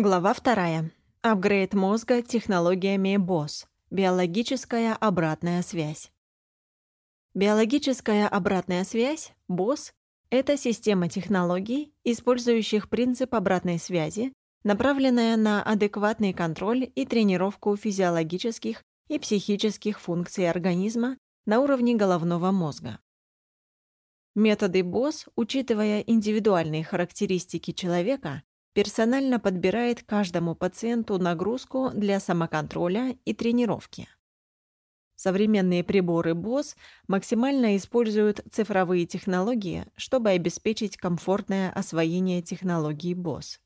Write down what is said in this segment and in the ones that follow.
Глава вторая. Апгрейд мозга технологиями БОС. Биологическая обратная связь. Биологическая обратная связь, БОС, это система технологий, использующих принцип обратной связи, направленная на адекватный контроль и тренировку физиологических и психических функций организма на уровне головного мозга. Методы БОС, учитывая индивидуальные характеристики человека, персонально подбирает каждому пациенту нагрузку для самоконтроля и тренировки. Современные приборы BOSS максимально используют цифровые технологии, чтобы обеспечить комфортное освоение технологий BOSS.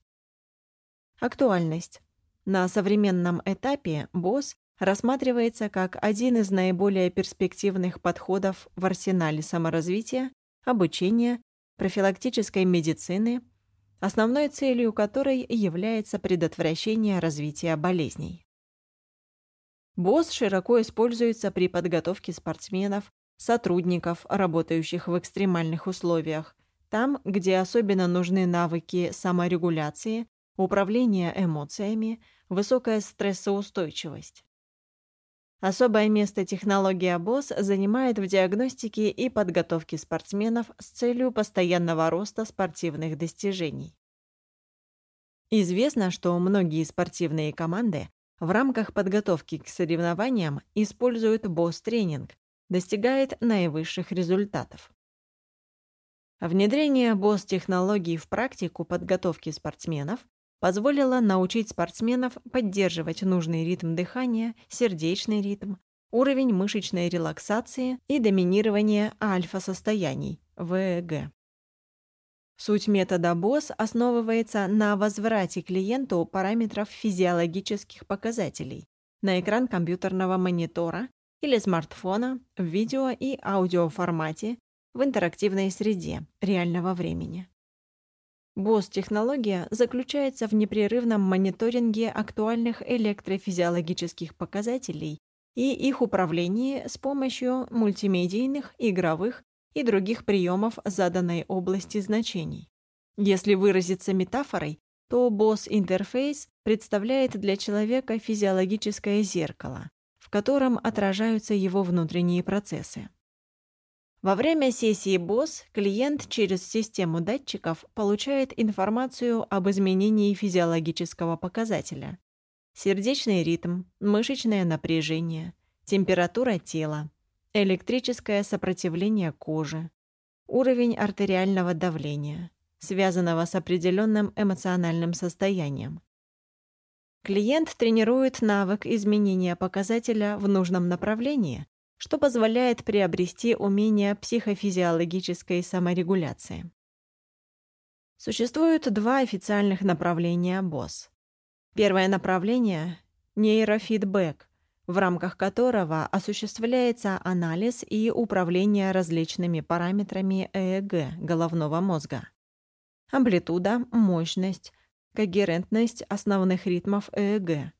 Актуальность. На современном этапе BOSS рассматривается как один из наиболее перспективных подходов в арсенале саморазвития, обучения, профилактической медицины, основной целью которой является предотвращение развития болезней. БОС широко используется при подготовке спортсменов, сотрудников, работающих в экстремальных условиях, там, где особенно нужны навыки саморегуляции, управления эмоциями, высокая стрессоустойчивость. Особое место технология БОС занимает в диагностике и подготовке спортсменов с целью постоянного роста спортивных достижений. Известно, что многие спортивные команды в рамках подготовки к соревнованиям используют БОС-тренинг, достигает наивысших результатов. Внедрение БОС-технологий в практику подготовки спортсменов позволило научить спортсменов поддерживать нужный ритм дыхания, сердечный ритм, уровень мышечной релаксации и доминирование альфа-состояний, ВЭГ. Суть метода BOSS основывается на возврате клиенту параметров физиологических показателей на экран компьютерного монитора или смартфона в видео и аудиоформате в интерактивной среде реального времени. BOSS-технология заключается в непрерывном мониторинге актуальных электрофизиологических показателей и их управлении с помощью мультимедийных, игровых и других приемов заданной области значений. Если выразиться метафорой, то BOSS-интерфейс представляет для человека физиологическое зеркало, в котором отражаются его внутренние процессы. Во время сессии BOSS клиент через систему датчиков получает информацию об изменении физиологического показателя. Сердечный ритм, мышечное напряжение, температура тела, электрическое сопротивление кожи, уровень артериального давления, связанного с определенным эмоциональным состоянием. Клиент тренирует навык изменения показателя в нужном направлении, что позволяет приобрести умение психофизиологической саморегуляции. Существуют два официальных направления БОС. Первое направление – нейрофидбэк, в рамках которого осуществляется анализ и управление различными параметрами ЭЭГ головного мозга. Амплитуда, мощность, когерентность основных ритмов ЭЭГ,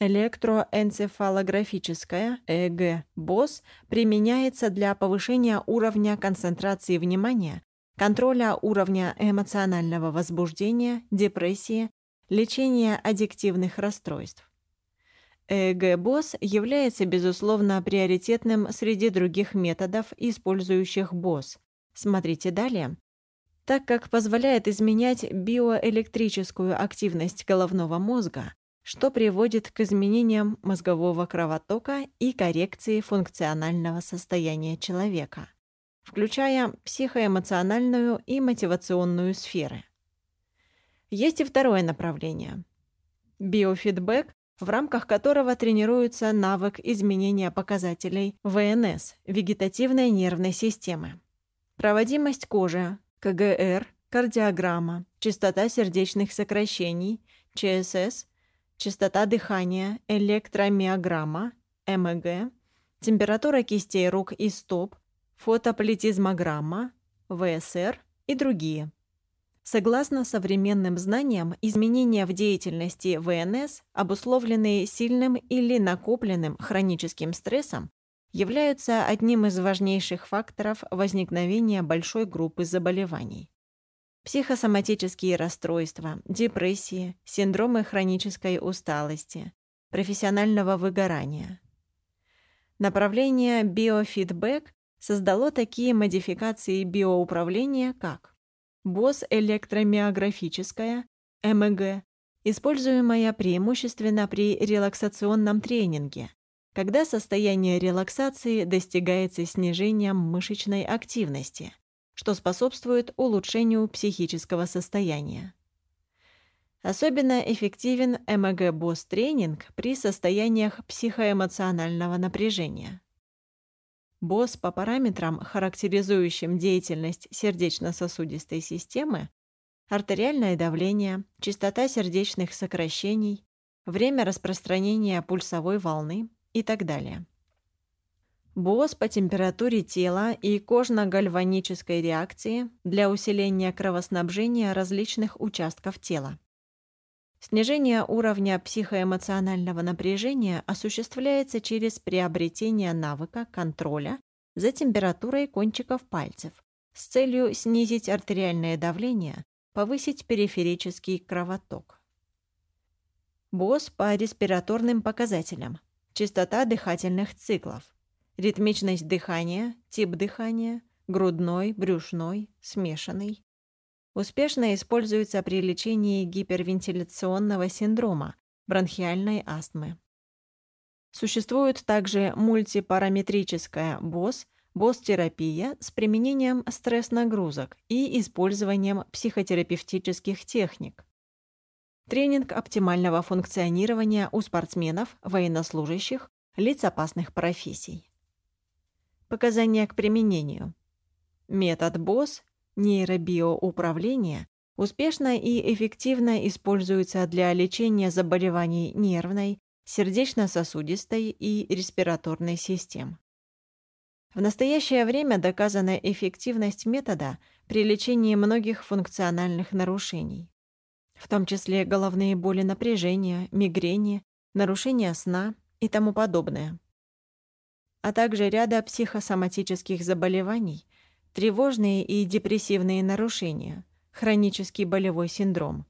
Электроэнцефалографическая ЭЭГ БОС применяется для повышения уровня концентрации внимания, контроля уровня эмоционального возбуждения, депрессии, лечения аддиктивных расстройств. ЭЭГ БОС является, безусловно, приоритетным среди других методов, использующих БОС. Смотрите далее так как позволяет изменять биоэлектрическую активность головного мозга, что приводит к изменениям мозгового кровотока и коррекции функционального состояния человека, включая психоэмоциональную и мотивационную сферы. Есть и второе направление – биофидбэк, в рамках которого тренируется навык изменения показателей ВНС – вегетативной нервной системы. Проводимость кожи, КГР, кардиограмма, частота сердечных сокращений, ЧСС – частота дыхания, электромиограмма, МЭГ, температура кистей рук и стоп, фотополитизмограмма, ВСР и другие. Согласно современным знаниям, изменения в деятельности ВНС, обусловленные сильным или накопленным хроническим стрессом, являются одним из важнейших факторов возникновения большой группы заболеваний. психосоматические расстройства, депрессии, синдромы хронической усталости, профессионального выгорания. Направление биофидбэк создало такие модификации биоуправления, как БОС электромиографическая, МЭГ, используемая преимущественно при релаксационном тренинге, когда состояние релаксации достигается снижением мышечной активности, что способствует улучшению психического состояния. Особенно эффективен МГ-БОС-тренинг при состояниях психоэмоционального напряжения. БОС по параметрам, характеризующим деятельность сердечно-сосудистой системы, артериальное давление, частота сердечных сокращений, время распространения пульсовой волны и так далее. БОС по температуре тела и кожно-гальванической реакции для усиления кровоснабжения различных участков тела. Снижение уровня психоэмоционального напряжения осуществляется через приобретение навыка контроля за температурой кончиков пальцев с целью снизить артериальное давление, повысить периферический кровоток. БОС по респираторным показателям. Частота дыхательных циклов. Ритмичность дыхания, тип дыхания, грудной, брюшной, смешанный, успешно используется при лечении гипервентиляционного синдрома, бронхиальной астмы. Существует также мультипараметрическая БОС, БОС-терапия с применением стресс-нагрузок и использованием психотерапевтических техник. Тренинг оптимального функционирования у спортсменов, военнослужащих, лиц опасных профессий. Показания к применению. Метод БОС нейробиоуправление успешно и эффективно используется для лечения заболеваний нервной, сердечно-сосудистой и респираторной систем. В настоящее время доказана эффективность метода при лечении многих функциональных нарушений, в том числе головные боли напряжения, мигрени, нарушения сна и тому подобное, а также ряда психосоматических заболеваний – тревожные и депрессивные нарушения, хронический болевой синдром.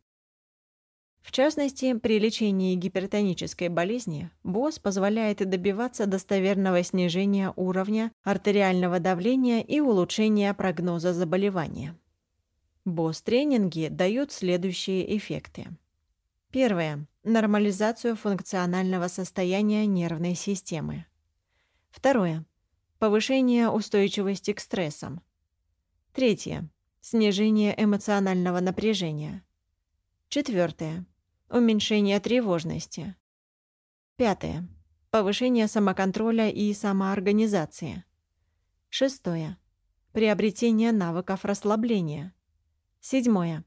В частности, при лечении гипертонической болезни БОС позволяет добиваться достоверного снижения уровня артериального давления и улучшения прогноза заболевания. БОС-тренинги дают следующие эффекты. Первое. Нормализацию функционального состояния нервной системы. Второе. Повышение устойчивости к стрессам. Третье. Снижение эмоционального напряжения. Четвертое. Уменьшение тревожности. Пятое. Повышение самоконтроля и самоорганизации. Шестое. Приобретение навыков расслабления. Седьмое.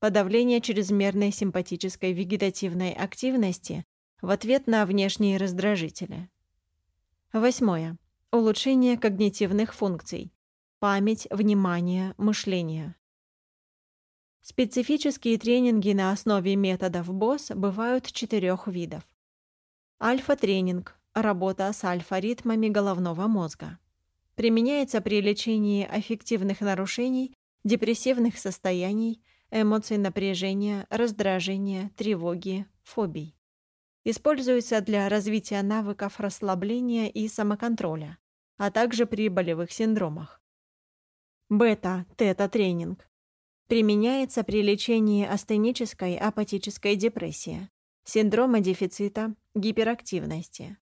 Подавление чрезмерной симпатической вегетативной активности в ответ на внешние раздражители. Восьмое. Улучшение когнитивных функций, память, внимание, мышление. Специфические тренинги на основе методов БОС бывают четырех видов. Альфа-тренинг – работа с альфа-ритмами головного мозга. Применяется при лечении аффективных нарушений, депрессивных состояний, эмоций напряжения, раздражения, тревоги, фобий. Используется для развития навыков расслабления и самоконтроля, а также при болевых синдромах. Бета-тета-тренинг. Применяется при лечении астенической апатической депрессии, синдрома дефицита, гиперактивности.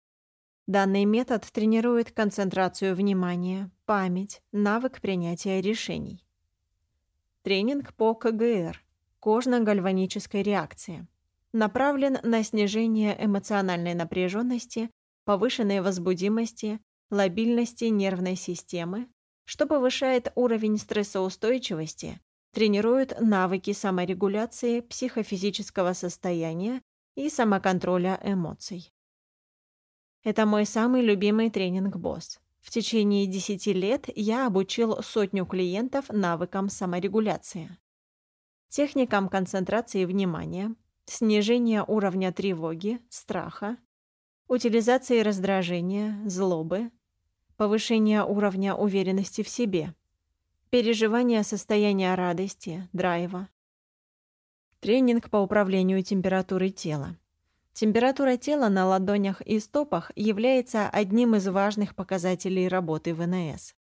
Данный метод тренирует концентрацию внимания, память, навык принятия решений. Тренинг по КГР – кожно-гальванической реакции. Направлен на снижение эмоциональной напряженности, повышенной возбудимости, лобильности нервной системы, что повышает уровень стрессоустойчивости, тренирует навыки саморегуляции, психофизического состояния и самоконтроля эмоций. Это мой самый любимый тренинг «Босс». В течение 10 лет я обучил сотню клиентов навыкам саморегуляции. Техникам концентрации внимания, снижения уровня тревоги, страха, утилизации раздражения, злобы, повышение уровня уверенности в себе, переживание состояния радости, драйва. Тренинг по управлению температурой тела. Температура тела на ладонях и стопах является одним из важных показателей работы ВНС.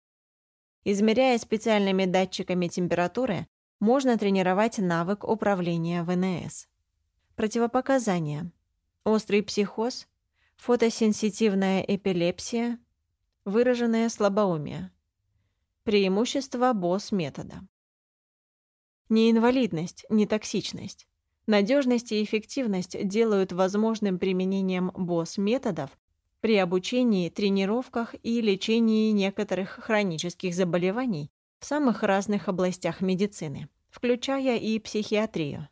Измеряя специальными датчиками температуры, можно тренировать навык управления ВНС. Противопоказания. Острый психоз, фотосенситивная эпилепсия, выраженное слабоумие. Преимущество БОС-метода. Неинвалидность, нетоксичность. Надежность и эффективность делают возможным применением БОС-методов при обучении, тренировках и лечении некоторых хронических заболеваний в самых разных областях медицины, включая и психиатрию.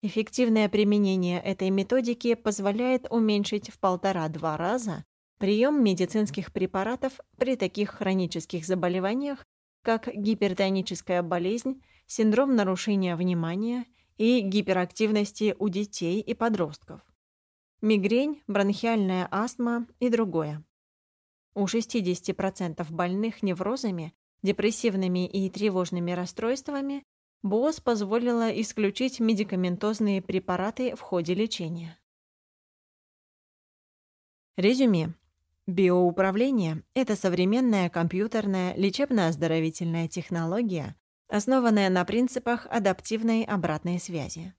Эффективное применение этой методики позволяет уменьшить в полтора-два раза прием медицинских препаратов при таких хронических заболеваниях, как гипертоническая болезнь, синдром нарушения внимания и гиперактивности у детей и подростков, мигрень, бронхиальная астма и другое. У 60% больных неврозами, депрессивными и тревожными расстройствами БОС позволила исключить медикаментозные препараты в ходе лечения. Резюме. Биоуправление – это современная компьютерная лечебно-оздоровительная технология, основанная на принципах адаптивной обратной связи.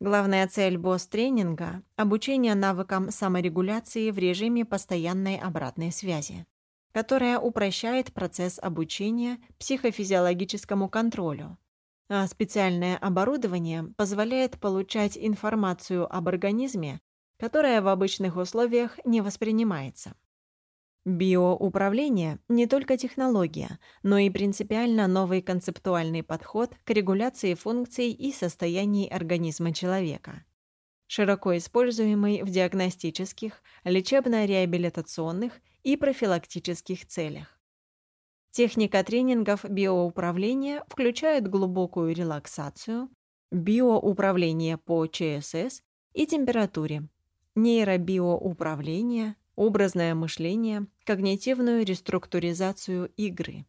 Главная цель БОС-тренинга – обучение навыкам саморегуляции в режиме постоянной обратной связи, которая упрощает процесс обучения психофизиологическому контролю, а специальное оборудование позволяет получать информацию об организме которая в обычных условиях не воспринимается. Биоуправление – не только технология, но и принципиально новый концептуальный подход к регуляции функций и состояний организма человека. Широко используемый в диагностических, лечебно-реабилитационных и профилактических целях. Техника тренингов биоуправления включает глубокую релаксацию, биоуправление по ЧСС и температуре, нейробиоуправление, образное мышление, когнитивную реструктуризацию игры.